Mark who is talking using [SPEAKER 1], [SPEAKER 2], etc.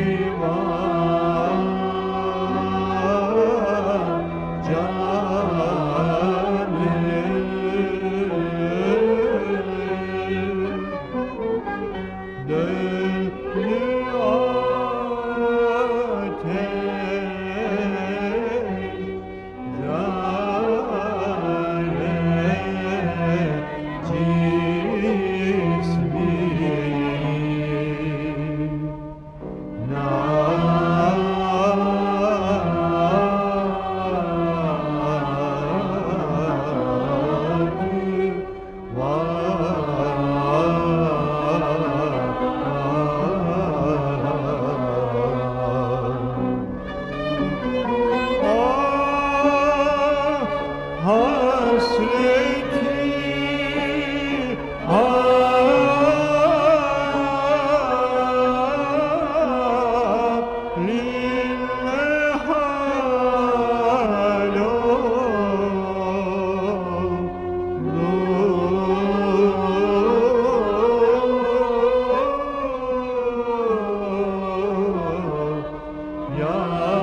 [SPEAKER 1] Shiva. Yeah.